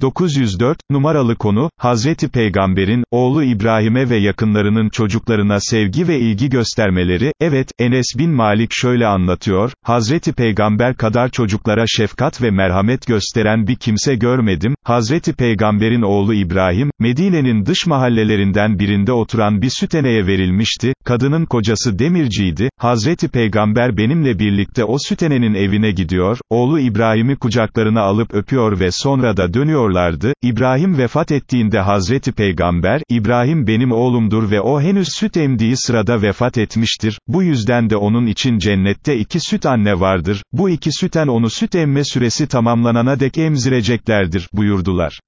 904, numaralı konu, Hazreti Peygamber'in, oğlu İbrahim'e ve yakınlarının çocuklarına sevgi ve ilgi göstermeleri, evet, Enes bin Malik şöyle anlatıyor, Hazreti Peygamber kadar çocuklara şefkat ve merhamet gösteren bir kimse görmedim, Hazreti Peygamber'in oğlu İbrahim, Medine'nin dış mahallelerinden birinde oturan bir süteneye verilmişti, kadının kocası demirciydi, Hazreti Peygamber benimle birlikte o sütenenin evine gidiyor, oğlu İbrahim'i kucaklarına alıp öpüyor ve sonra da dönüyor ediyorlardı, İbrahim vefat ettiğinde Hazreti Peygamber, İbrahim benim oğlumdur ve o henüz süt emdiği sırada vefat etmiştir, bu yüzden de onun için cennette iki süt anne vardır, bu iki süten onu süt emme süresi tamamlanana dek emzireceklerdir, buyurdular.